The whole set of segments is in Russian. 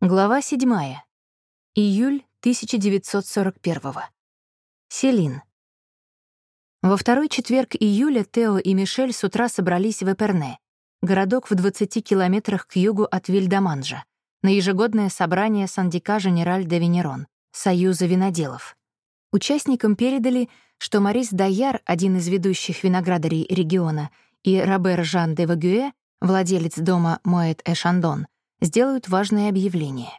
Глава 7. Июль 1941. Селин. Во второй четверг июля Тео и Мишель с утра собрались в Эперне, городок в 20 километрах к югу от Вильдаманжа, на ежегодное собрание Сандика Женераль де Венерон, Союза виноделов. Участникам передали, что Марис Даяр, один из ведущих виноградарей региона, и Робер Жан де Вагюэ, владелец дома Моэт Эшандон, сделают важное объявление.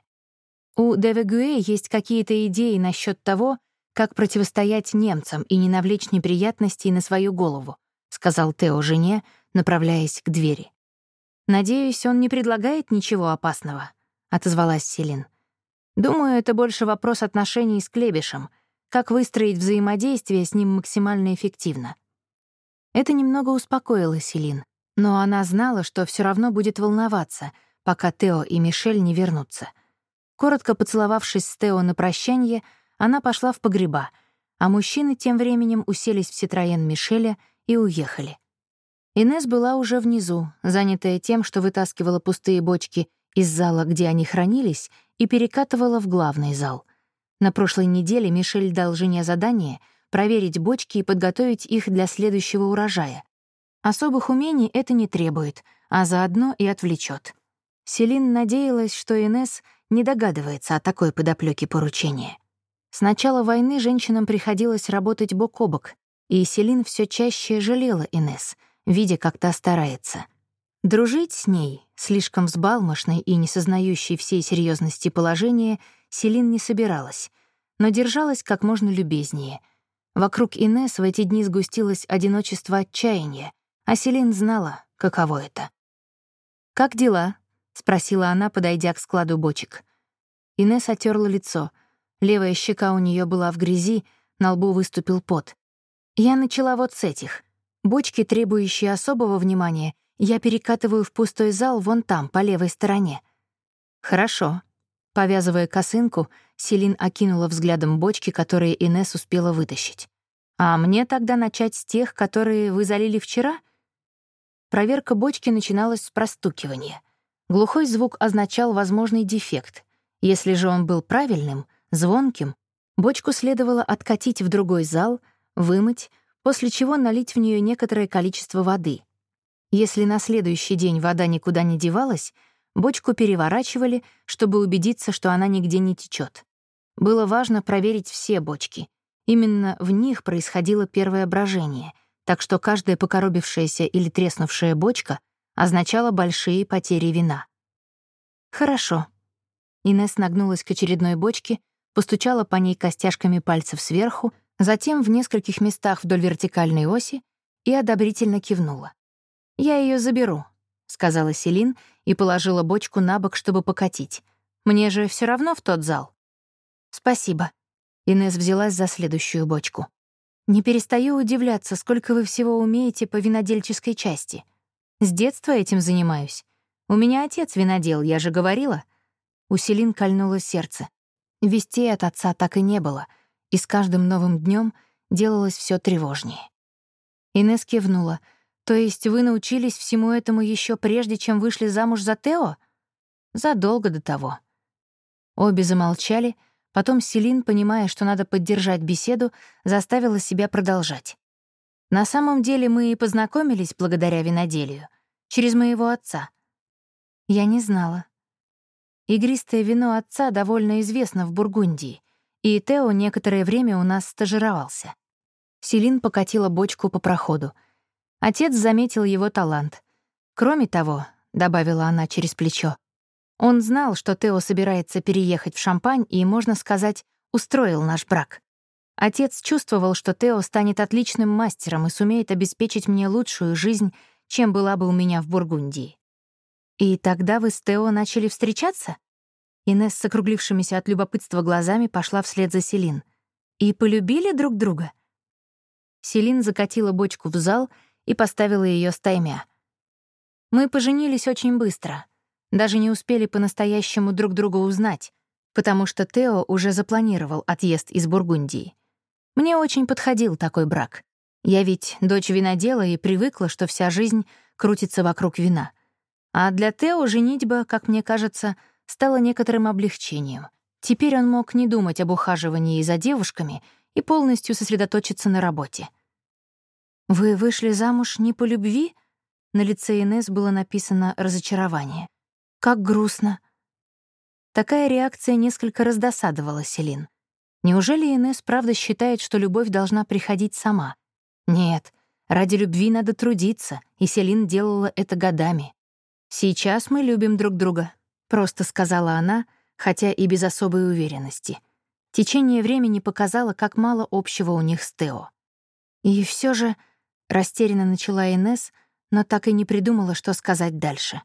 У ДВГУЭ есть какие-то идеи насчет того, как противостоять немцам и не навлечь неприятностей на свою голову, сказал Тео жене, направляясь к двери. Надеюсь, он не предлагает ничего опасного, отозвалась Селин. Думаю, это больше вопрос отношений с Клебишем, как выстроить взаимодействие с ним максимально эффективно. Это немного успокоило Селин, но она знала, что все равно будет волноваться — пока Тео и Мишель не вернутся. Коротко поцеловавшись с Тео на прощание, она пошла в погреба, а мужчины тем временем уселись в Ситроен Мишеля и уехали. Инес была уже внизу, занятая тем, что вытаскивала пустые бочки из зала, где они хранились, и перекатывала в главный зал. На прошлой неделе Мишель дал жене задание проверить бочки и подготовить их для следующего урожая. Особых умений это не требует, а заодно и отвлечет. Селин надеялась, что Инес не догадывается о такой подоплёке поручения. С начала войны женщинам приходилось работать бок о бок, и Селин все чаще жалела Инес, видя, как та старается. Дружить с ней, слишком взбалмошной и не сознающей всей серьезности положения, Селин не собиралась, но держалась как можно любезнее. Вокруг Инес в эти дни сгустилось одиночество отчаяния, а Селин знала, каково это. «Как дела?» — спросила она, подойдя к складу бочек. Инесс отерла лицо. Левая щека у нее была в грязи, на лбу выступил пот. Я начала вот с этих. Бочки, требующие особого внимания, я перекатываю в пустой зал вон там, по левой стороне. Хорошо. Повязывая косынку, Селин окинула взглядом бочки, которые Инесс успела вытащить. А мне тогда начать с тех, которые вы залили вчера? Проверка бочки начиналась с простукивания — Глухой звук означал возможный дефект. Если же он был правильным, звонким, бочку следовало откатить в другой зал, вымыть, после чего налить в нее некоторое количество воды. Если на следующий день вода никуда не девалась, бочку переворачивали, чтобы убедиться, что она нигде не течет. Было важно проверить все бочки. Именно в них происходило первое брожение, так что каждая покоробившаяся или треснувшая бочка означало большие потери вина. «Хорошо». Инесс нагнулась к очередной бочке, постучала по ней костяшками пальцев сверху, затем в нескольких местах вдоль вертикальной оси и одобрительно кивнула. «Я ее заберу», — сказала Селин и положила бочку на бок, чтобы покатить. «Мне же все равно в тот зал». «Спасибо». Инесс взялась за следующую бочку. «Не перестаю удивляться, сколько вы всего умеете по винодельческой части. С детства этим занимаюсь. У меня отец винодел, я же говорила. У Селин кольнуло сердце. Вестей от отца так и не было, и с каждым новым днем делалось все тревожнее. Инесс кивнула. «То есть вы научились всему этому еще прежде, чем вышли замуж за Тео?» «Задолго до того». Обе замолчали, потом Селин, понимая, что надо поддержать беседу, заставила себя продолжать. На самом деле мы и познакомились благодаря виноделию, через моего отца. Я не знала. Игристое вино отца довольно известно в Бургундии, и Тео некоторое время у нас стажировался. Селин покатила бочку по проходу. Отец заметил его талант. Кроме того, — добавила она через плечо, он знал, что Тео собирается переехать в Шампань и, можно сказать, устроил наш брак. Отец чувствовал, что Тео станет отличным мастером и сумеет обеспечить мне лучшую жизнь, чем была бы у меня в Бургундии. «И тогда вы с Тео начали встречаться?» Инесс с округлившимися от любопытства глазами пошла вслед за Селин. «И полюбили друг друга?» Селин закатила бочку в зал и поставила ее стаймя. «Мы поженились очень быстро. Даже не успели по-настоящему друг друга узнать, потому что Тео уже запланировал отъезд из Бургундии. Мне очень подходил такой брак. Я ведь дочь винодела и привыкла, что вся жизнь крутится вокруг вина. А для Тео женитьба, как мне кажется, стало некоторым облегчением. Теперь он мог не думать об ухаживании за девушками и полностью сосредоточиться на работе. «Вы вышли замуж не по любви?» На лице Инес было написано разочарование. «Как грустно». Такая реакция несколько раздосадовала Селин. Неужели Инес правда считает, что любовь должна приходить сама? Нет, ради любви надо трудиться, и Селин делала это годами. «Сейчас мы любим друг друга», — просто сказала она, хотя и без особой уверенности. Течение времени показало, как мало общего у них с Тео. И все же растерянно начала Инес, но так и не придумала, что сказать дальше.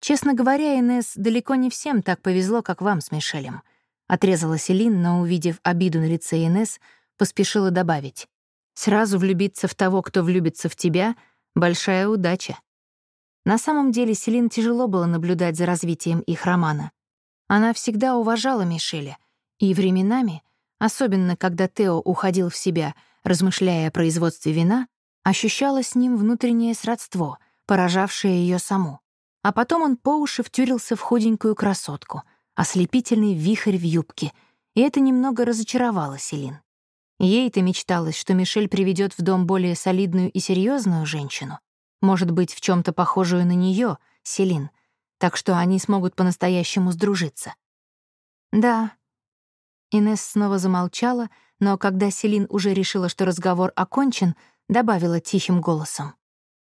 «Честно говоря, Инес, далеко не всем так повезло, как вам с Мишелем», — отрезала Селин, но, увидев обиду на лице Инес, поспешила добавить. «Сразу влюбиться в того, кто влюбится в тебя — большая удача». На самом деле Селин тяжело было наблюдать за развитием их романа. Она всегда уважала Мишеля, и временами, особенно когда Тео уходил в себя, размышляя о производстве вина, ощущала с ним внутреннее сродство, поражавшее ее саму. А потом он по уши втюрился в худенькую красотку, ослепительный вихрь в юбке, и это немного разочаровало Селин. Ей-то мечталось, что Мишель приведет в дом более солидную и серьезную женщину, может быть, в чем то похожую на нее, Селин, так что они смогут по-настоящему сдружиться. Да. Инесс снова замолчала, но когда Селин уже решила, что разговор окончен, добавила тихим голосом.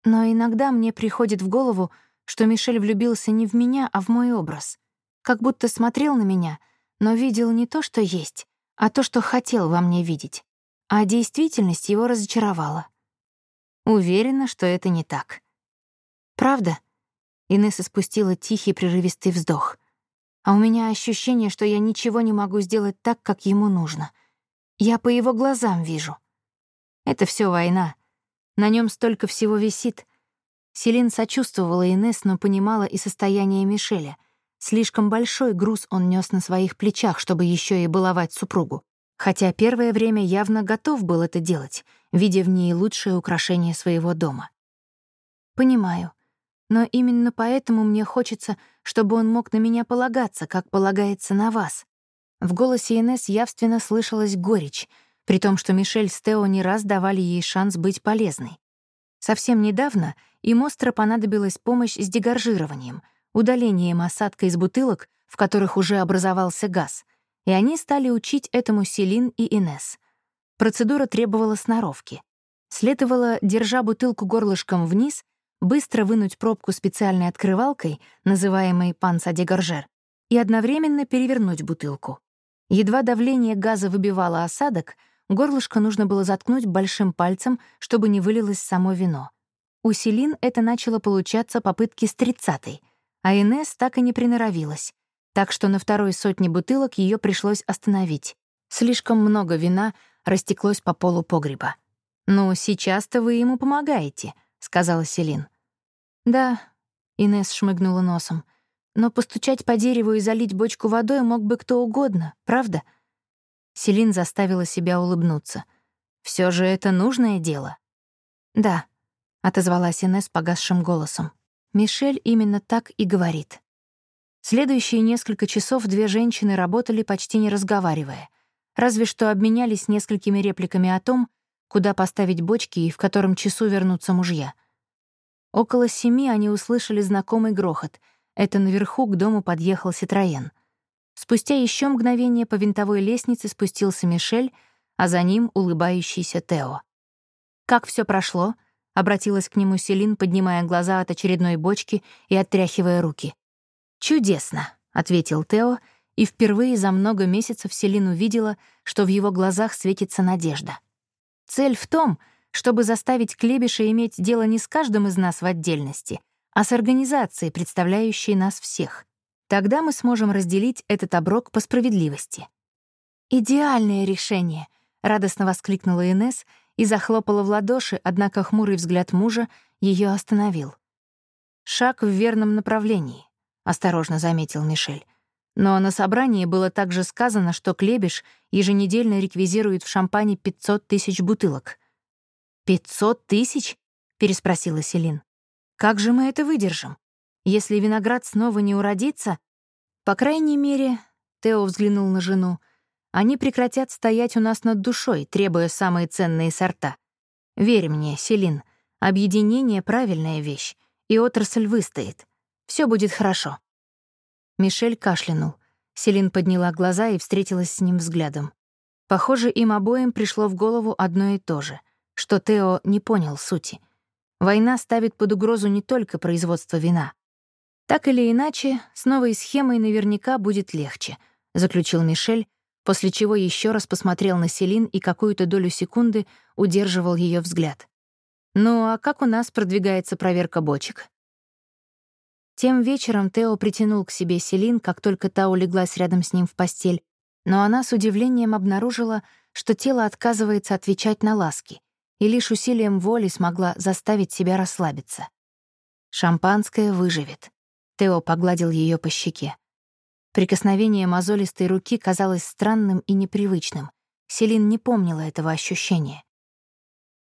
Но иногда мне приходит в голову, что Мишель влюбился не в меня, а в мой образ. Как будто смотрел на меня, но видел не то, что есть, а то, что хотел во мне видеть. А действительность его разочаровала. Уверена, что это не так. Правда? Инесса спустила тихий прерывистый вздох. А у меня ощущение, что я ничего не могу сделать так, как ему нужно. Я по его глазам вижу. Это все война. На нем столько всего висит. Селин сочувствовала Инесс, но понимала и состояние Мишеля. Слишком большой груз он нес на своих плечах, чтобы еще и баловать супругу. Хотя первое время явно готов был это делать, видя в ней лучшее украшение своего дома. «Понимаю. Но именно поэтому мне хочется, чтобы он мог на меня полагаться, как полагается на вас. В голосе Инесс явственно слышалась горечь, при том, что Мишель с Тео не раз давали ей шанс быть полезной. Совсем недавно им остро понадобилась помощь с дегоржированием, удалением осадка из бутылок, в которых уже образовался газ, и они стали учить этому Селин и Инесс. Процедура требовала сноровки. Следовало, держа бутылку горлышком вниз, быстро вынуть пробку специальной открывалкой, называемой пансадегоржер, и одновременно перевернуть бутылку. Едва давление газа выбивало осадок, горлышко нужно было заткнуть большим пальцем, чтобы не вылилось само вино. У Селин это начало получаться попытки с тридцатой, а Инесс так и не приноровилась, так что на второй сотне бутылок ее пришлось остановить. Слишком много вина растеклось по полу погреба. «Ну, сейчас-то вы ему помогаете», — сказала Селин. «Да», — Инесс шмыгнула носом, «но постучать по дереву и залить бочку водой мог бы кто угодно, правда?» Селин заставила себя улыбнуться. Все же это нужное дело». «Да», — отозвалась Инесс погасшим голосом. «Мишель именно так и говорит». Следующие несколько часов две женщины работали почти не разговаривая, разве что обменялись несколькими репликами о том, куда поставить бочки и в котором часу вернутся мужья. Около семи они услышали знакомый грохот. Это наверху к дому подъехал Ситроен. Спустя еще мгновение по винтовой лестнице спустился Мишель, а за ним улыбающийся Тео. «Как все прошло?» — обратилась к нему Селин, поднимая глаза от очередной бочки и оттряхивая руки. «Чудесно», — ответил Тео, и впервые за много месяцев Селин увидела, что в его глазах светится надежда. «Цель в том, чтобы заставить Клебиша иметь дело не с каждым из нас в отдельности, а с организацией, представляющей нас всех. Тогда мы сможем разделить этот оброк по справедливости». «Идеальное решение!» — радостно воскликнула Инес и захлопала в ладоши, однако хмурый взгляд мужа ее остановил. «Шаг в верном направлении», — осторожно заметил Мишель. Но на собрании было также сказано, что Клебиш еженедельно реквизирует в шампане 500 тысяч бутылок. «Пятьсот тысяч?» — переспросила Селин. «Как же мы это выдержим? Если виноград снова не уродится, По крайней мере, Тео взглянул на жену, они прекратят стоять у нас над душой, требуя самые ценные сорта. Верь мне, Селин, объединение — правильная вещь, и отрасль выстоит. Все будет хорошо. Мишель кашлянул. Селин подняла глаза и встретилась с ним взглядом. Похоже, им обоим пришло в голову одно и то же, что Тео не понял сути. Война ставит под угрозу не только производство вина. Так или иначе, с новой схемой наверняка будет легче, заключил Мишель, после чего еще раз посмотрел на Селин и какую-то долю секунды удерживал ее взгляд. «Ну а как у нас продвигается проверка бочек?» Тем вечером Тео притянул к себе Селин, как только та улеглась рядом с ним в постель, но она с удивлением обнаружила, что тело отказывается отвечать на ласки, и лишь усилием воли смогла заставить себя расслабиться. «Шампанское выживет», — Тео погладил ее по щеке. Прикосновение мозолистой руки казалось странным и непривычным. Селин не помнила этого ощущения.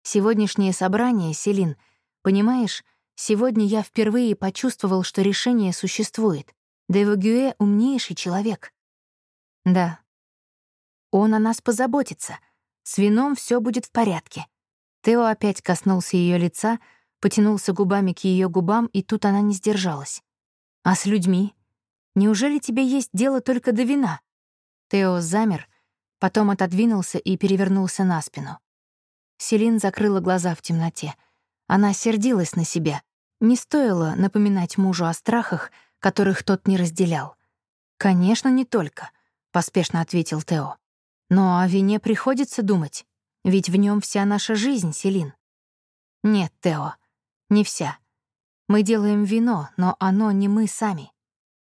Сегодняшнее собрание, Селин, понимаешь, сегодня я впервые почувствовал, что решение существует. Девогюэ — умнейший человек. Да. Он о нас позаботится. С вином все будет в порядке. Тео опять коснулся ее лица, потянулся губами к ее губам, и тут она не сдержалась. А с людьми? Неужели тебе есть дело только до вина?» Тео замер, потом отодвинулся и перевернулся на спину. Селин закрыла глаза в темноте. Она сердилась на себя. Не стоило напоминать мужу о страхах, которых тот не разделял. «Конечно, не только», — поспешно ответил Тео. «Но о вине приходится думать, ведь в нем вся наша жизнь, Селин». «Нет, Тео, не вся. Мы делаем вино, но оно не мы сами.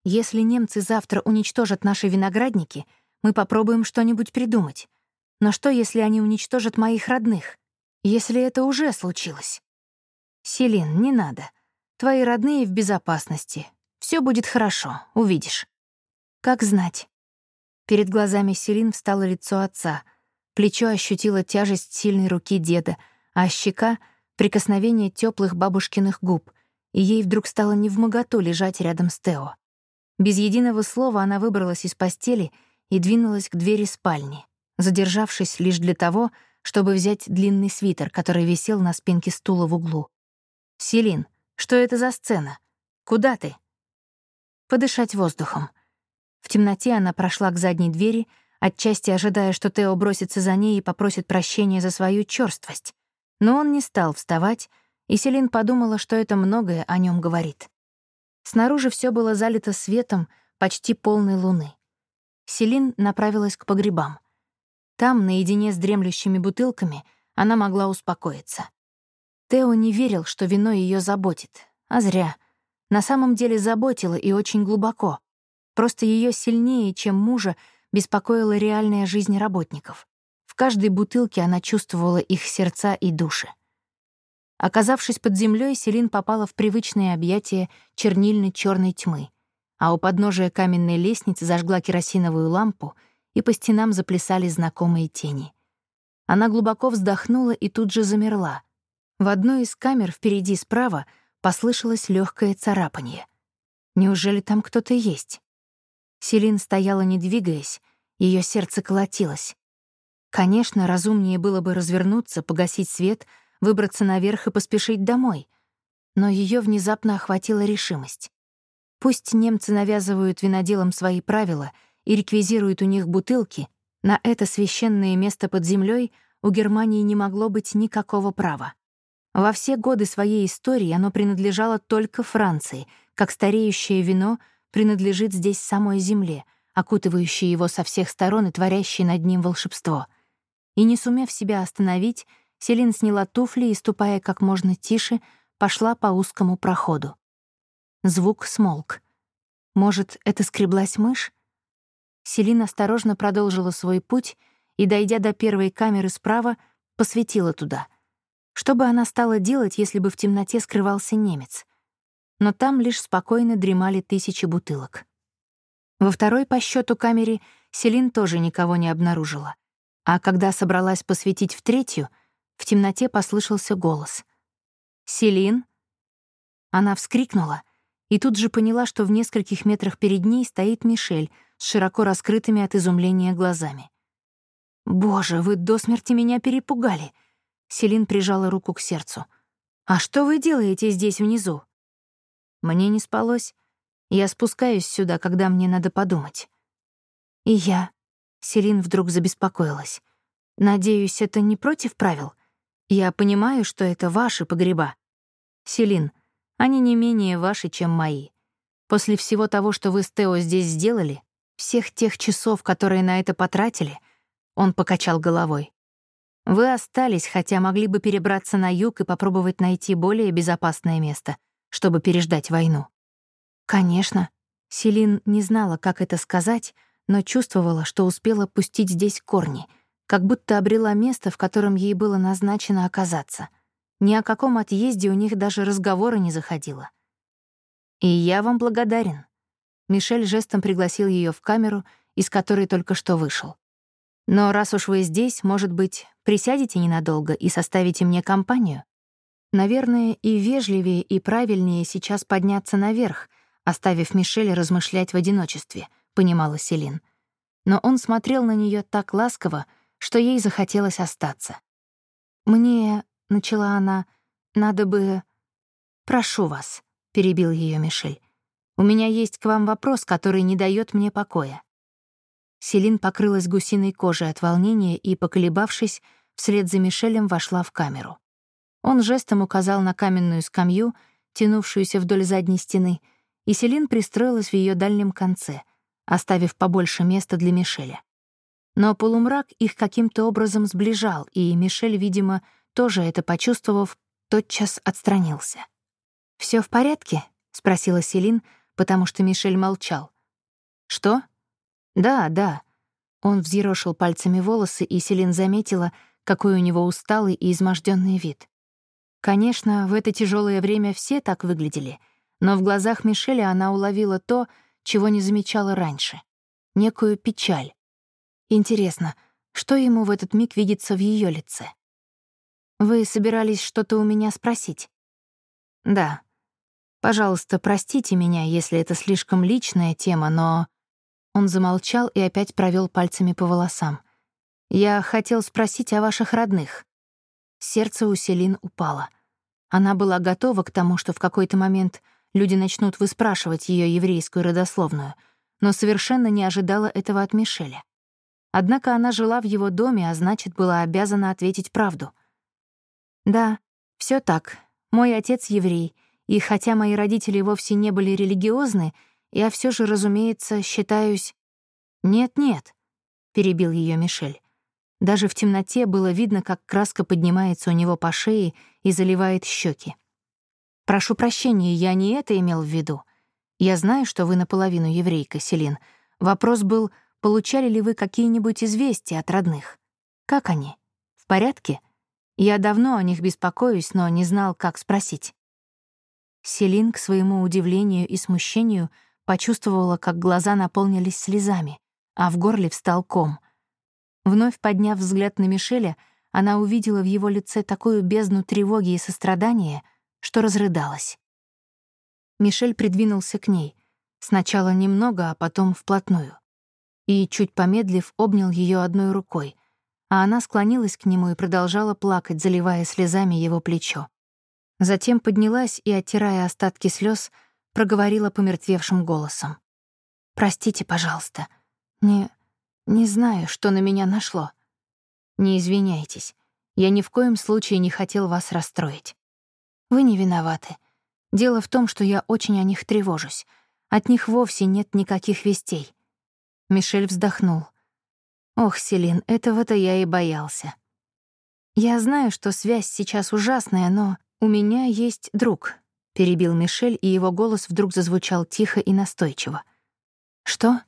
Если немцы завтра уничтожат наши виноградники, мы попробуем что-нибудь придумать. Но что, если они уничтожат моих родных? Если это уже случилось? Селин, не надо. Твои родные в безопасности. Все будет хорошо, увидишь. Как знать. Перед глазами Селин встало лицо отца. Плечо ощутило тяжесть сильной руки деда, а щека — прикосновение теплых бабушкиных губ, и ей вдруг стало невмоготу лежать рядом с Тео. Без единого слова она выбралась из постели и двинулась к двери спальни, задержавшись лишь для того, чтобы взять длинный свитер, который висел на спинке стула в углу. «Селин, что это за сцена? Куда ты?» «Подышать воздухом». В темноте она прошла к задней двери, отчасти ожидая, что Тео бросится за ней и попросит прощения за свою чёрствость. Но он не стал вставать, и Селин подумала, что это многое о нем говорит. Снаружи все было залито светом почти полной луны. Селин направилась к погребам. Там, наедине с дремлющими бутылками, она могла успокоиться. Тео не верил, что вино ее заботит. А зря. На самом деле заботило и очень глубоко. Просто ее сильнее, чем мужа, беспокоила реальная жизнь работников. В каждой бутылке она чувствовала их сердца и души. Оказавшись под землей, Селин попала в привычное объятие чернильно черной тьмы, а у подножия каменной лестницы зажгла керосиновую лампу, и по стенам заплясали знакомые тени. Она глубоко вздохнула и тут же замерла. В одной из камер впереди справа послышалось легкое царапанье. Неужели там кто-то есть? Селин стояла, не двигаясь, ее сердце колотилось. Конечно, разумнее было бы развернуться, погасить свет — выбраться наверх и поспешить домой. Но ее внезапно охватила решимость. Пусть немцы навязывают виноделам свои правила и реквизируют у них бутылки, на это священное место под землей у Германии не могло быть никакого права. Во все годы своей истории оно принадлежало только Франции, как стареющее вино принадлежит здесь самой земле, окутывающей его со всех сторон и творящей над ним волшебство. И не сумев себя остановить, Селин сняла туфли и, ступая как можно тише, пошла по узкому проходу. Звук смолк. Может, это скреблась мышь? Селин осторожно продолжила свой путь и, дойдя до первой камеры справа, посветила туда. Что бы она стала делать, если бы в темноте скрывался немец? Но там лишь спокойно дремали тысячи бутылок. Во второй по счету камере Селин тоже никого не обнаружила. А когда собралась посветить в третью — в темноте послышался голос. «Селин?» Она вскрикнула и тут же поняла, что в нескольких метрах перед ней стоит Мишель с широко раскрытыми от изумления глазами. «Боже, вы до смерти меня перепугали!» Селин прижала руку к сердцу. «А что вы делаете здесь внизу?» Мне не спалось. Я спускаюсь сюда, когда мне надо подумать. И я. Селин вдруг забеспокоилась. Надеюсь, это не против правил? Я понимаю, что это ваши погреба. Селин, они не менее ваши, чем мои. После всего того, что вы с Тео здесь сделали, всех тех часов, которые на это потратили, он покачал головой. Вы остались, хотя могли бы перебраться на юг и попробовать найти более безопасное место, чтобы переждать войну. Конечно. Селин не знала, как это сказать, но чувствовала, что успела пустить здесь корни, как будто обрела место, в котором ей было назначено оказаться. Ни о каком отъезде у них даже разговора не заходило. «И я вам благодарен». Мишель жестом пригласил ее в камеру, из которой только что вышел. Но раз уж вы здесь, может быть, присядете ненадолго и составите мне компанию? Наверное, и вежливее, и правильнее сейчас подняться наверх, оставив Мишель размышлять в одиночестве, понимала Селин. Но он смотрел на нее так ласково, что ей захотелось остаться. «Мне...» — начала она. «Надо бы...» «Прошу вас», — перебил ее Мишель. «У меня есть к вам вопрос, который не дает мне покоя. Селин покрылась гусиной кожей от волнения и, поколебавшись, вслед за Мишелем вошла в камеру. Он жестом указал на каменную скамью, тянувшуюся вдоль задней стены, и Селин пристроилась в ее дальнем конце, оставив побольше места для Мишеля. Но полумрак их каким-то образом сближал, и Мишель, видимо, тоже это почувствовав, тотчас отстранился. Все в порядке?» — спросила Селин, потому что Мишель молчал. «Что?» «Да, да». Он взъерошил пальцами волосы, и Селин заметила, какой у него усталый и изможденный вид. Конечно, в это тяжелое время все так выглядели, но в глазах Мишеля она уловила то, чего не замечала раньше — некую печаль. Интересно, что ему в этот миг видится в ее лице? «Вы собирались что-то у меня спросить?» «Да. Пожалуйста, простите меня, если это слишком личная тема, но...» Он замолчал и опять провел пальцами по волосам. «Я хотел спросить о ваших родных». Сердце у Селин упало. Она была готова к тому, что в какой-то момент люди начнут выспрашивать ее еврейскую родословную, но совершенно не ожидала этого от Мишеля. Однако она жила в его доме, а значит, была обязана ответить правду. «Да, все так. Мой отец еврей, и хотя мои родители вовсе не были религиозны, я все же, разумеется, считаюсь... Нет-нет, перебил ее Мишель. Даже в темноте было видно, как краска поднимается у него по шее и заливает щеки. «Прошу прощения, я не это имел в виду. Я знаю, что вы наполовину еврейка, Селин. Вопрос был, получали ли вы какие-нибудь известия от родных? Как они? В порядке? Я давно о них беспокоюсь, но не знал, как спросить». Селин, к своему удивлению и смущению, почувствовала, как глаза наполнились слезами, а в горле встал ком. Вновь подняв взгляд на Мишеля, она увидела в его лице такую бездну тревоги и сострадания, что разрыдалась. Мишель придвинулся к ней, сначала немного, а потом вплотную. И, чуть помедлив, обнял ее одной рукой, а она склонилась к нему и продолжала плакать, заливая слезами его плечо. Затем поднялась и, оттирая остатки слез, проговорила помертвевшим голосом. «Простите, пожалуйста. Не... не знаю, что на меня нашло. Не извиняйтесь. Я ни в коем случае не хотел вас расстроить. Вы не виноваты. Дело в том, что я очень о них тревожусь. От них вовсе нет никаких вестей». Мишель вздохнул. «Ох, Селин, этого-то я и боялся. Я знаю, что связь сейчас ужасная, но у меня есть друг, перебил Мишель, и его голос вдруг зазвучал тихо и настойчиво. Что?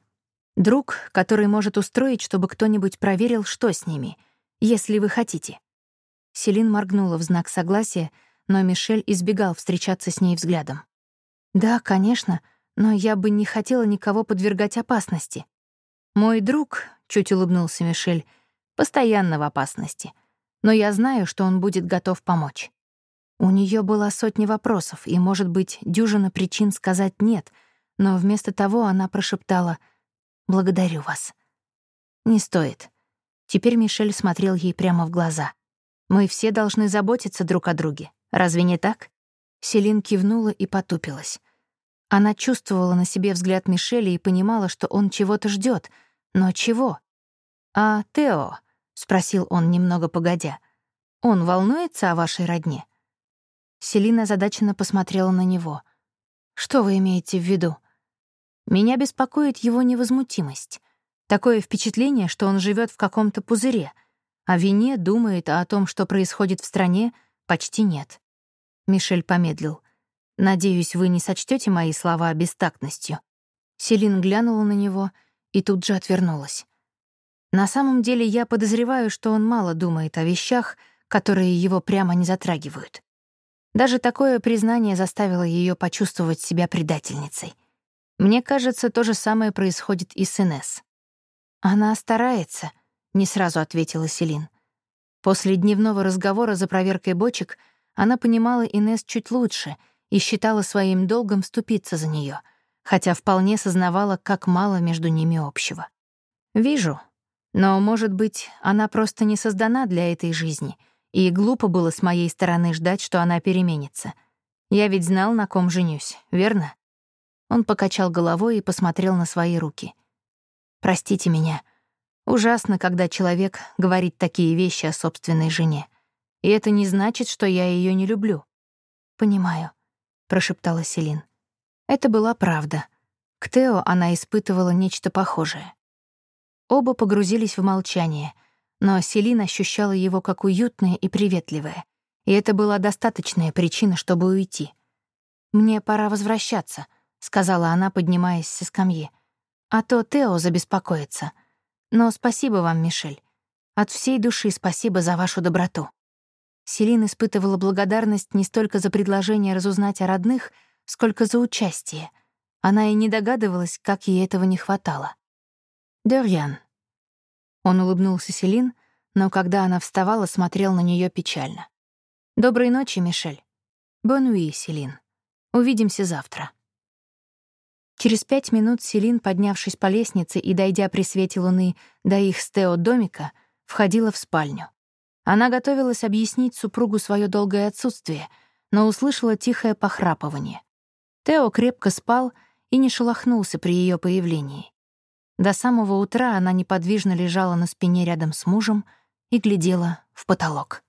Друг, который может устроить, чтобы кто-нибудь проверил, что с ними, если вы хотите. Селин моргнула в знак согласия, но Мишель избегал встречаться с ней взглядом. «Да, конечно, но я бы не хотела никого подвергать опасности. Мой друг, — чуть улыбнулся Мишель, — постоянно в опасности, но я знаю, что он будет готов помочь. У нее была сотня вопросов и, может быть, дюжина причин сказать «нет», но вместо того она прошептала «Благодарю вас». «Не стоит». Теперь Мишель смотрел ей прямо в глаза. «Мы все должны заботиться друг о друге. Разве не так?» Селин кивнула и потупилась. Она чувствовала на себе взгляд Мишеля и понимала, что он чего-то ждет, но чего? «А Тео?» — спросил он немного погодя. «Он волнуется о вашей родне?» Селина задаченно посмотрела на него. «Что вы имеете в виду?» «Меня беспокоит его невозмутимость. Такое впечатление, что он живет в каком-то пузыре. О вине думает, а о том, что происходит в стране, почти нет». Мишель помедлил. «Надеюсь, вы не сочтете мои слова бестактностью». Селин глянула на него и тут же отвернулась. На самом деле я подозреваю, что он мало думает о вещах, которые его прямо не затрагивают. Даже такое признание заставило ее почувствовать себя предательницей. Мне кажется, то же самое происходит и с Инесс. «Она старается», — не сразу ответила Селин. После дневного разговора за проверкой бочек она понимала Инесс чуть лучше и считала своим долгом вступиться за нее, хотя вполне сознавала, как мало между ними общего. «Вижу. Но, может быть, она просто не создана для этой жизни — и глупо было с моей стороны ждать, что она переменится. Я ведь знал, на ком женюсь, верно? Он покачал головой и посмотрел на свои руки. «Простите меня. Ужасно, когда человек говорит такие вещи о собственной жене. И это не значит, что я ее не люблю». «Понимаю», — прошептала Селин. Это была правда. К Тео она испытывала нечто похожее. Оба погрузились в молчание — но Селин ощущала его как уютное и приветливое, и это была достаточная причина, чтобы уйти. «Мне пора возвращаться», — сказала она, поднимаясь со скамьи. «А то Тео забеспокоится. Но спасибо вам, Мишель. От всей души спасибо за вашу доброту». Селин испытывала благодарность не столько за предложение разузнать о родных, сколько за участие. Она и не догадывалась, как ей этого не хватало. «Дёрьян», он улыбнулся Селин, но когда она вставала, смотрел на нее печально. «Доброй ночи, Мишель. Бонуи, Селин. Увидимся завтра». Через пять минут Селин, поднявшись по лестнице и дойдя при свете луны до их с Тео домика, входила в спальню. Она готовилась объяснить супругу свое долгое отсутствие, но услышала тихое похрапывание. Тео крепко спал и не шелохнулся при ее появлении. До самого утра она неподвижно лежала на спине рядом с мужем и глядела в потолок.